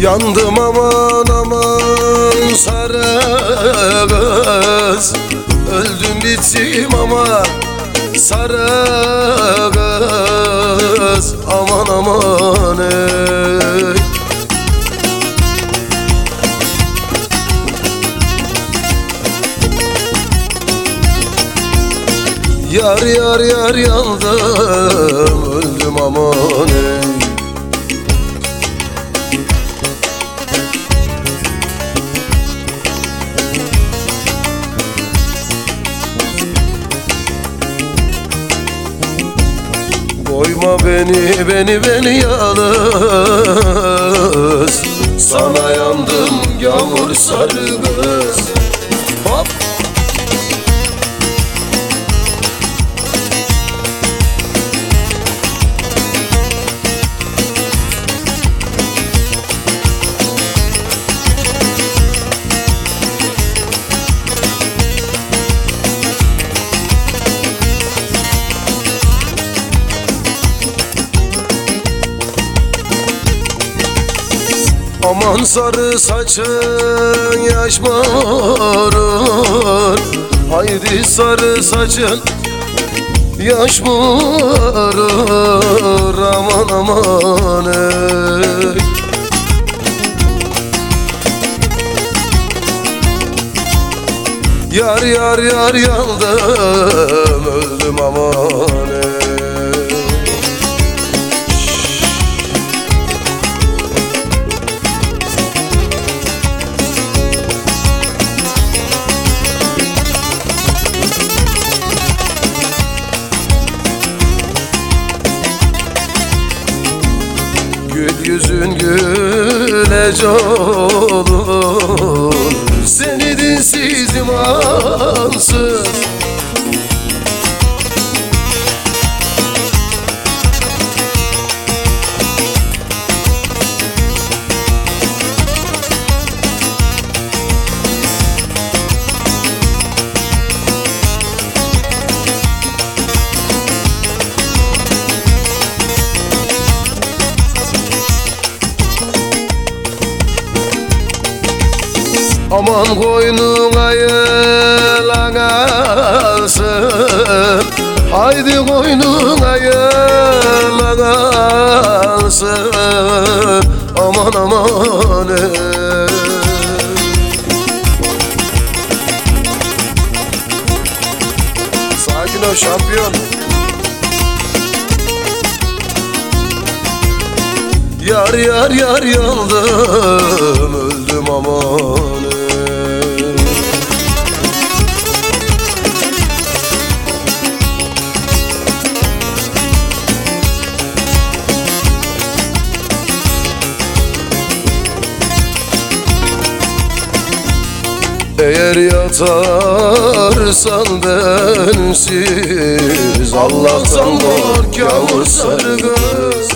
Yandım aman aman sarı kız. Öldüm bittim ama sarı kız. Aman aman ey. Yar yar yar yandım öldüm aman ey Koyma beni beni beni yalnız Aman sarı saçın yaş morun. Haydi sarı saçın yaş morur Aman aman ey. Yar yar yar yandım öldüm aman yüzün gülece olur. Seni dinsiz imansız Aman koynuna yılan alsın Haydi koynuna yılan alsın Aman aman ey. Sakin ol şampiyon. Yar yar yar yandım öldüm aman Eğer yatarsan bensiz Allah'tan kork yağmur sarı göz